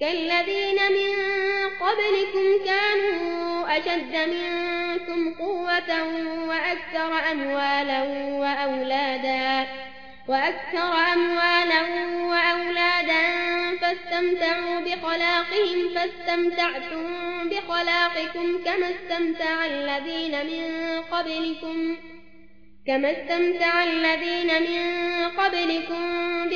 كالذين من قبلكم كانوا أشد منكم قوة وأكثر أموالا وأولادا وأكثر أموالا وأولادا فاستمتعوا بخلاقهم فاستمتعتم بخلاقكم كما استمتع الذين من قبلكم كما استمتع الذين من قبلكم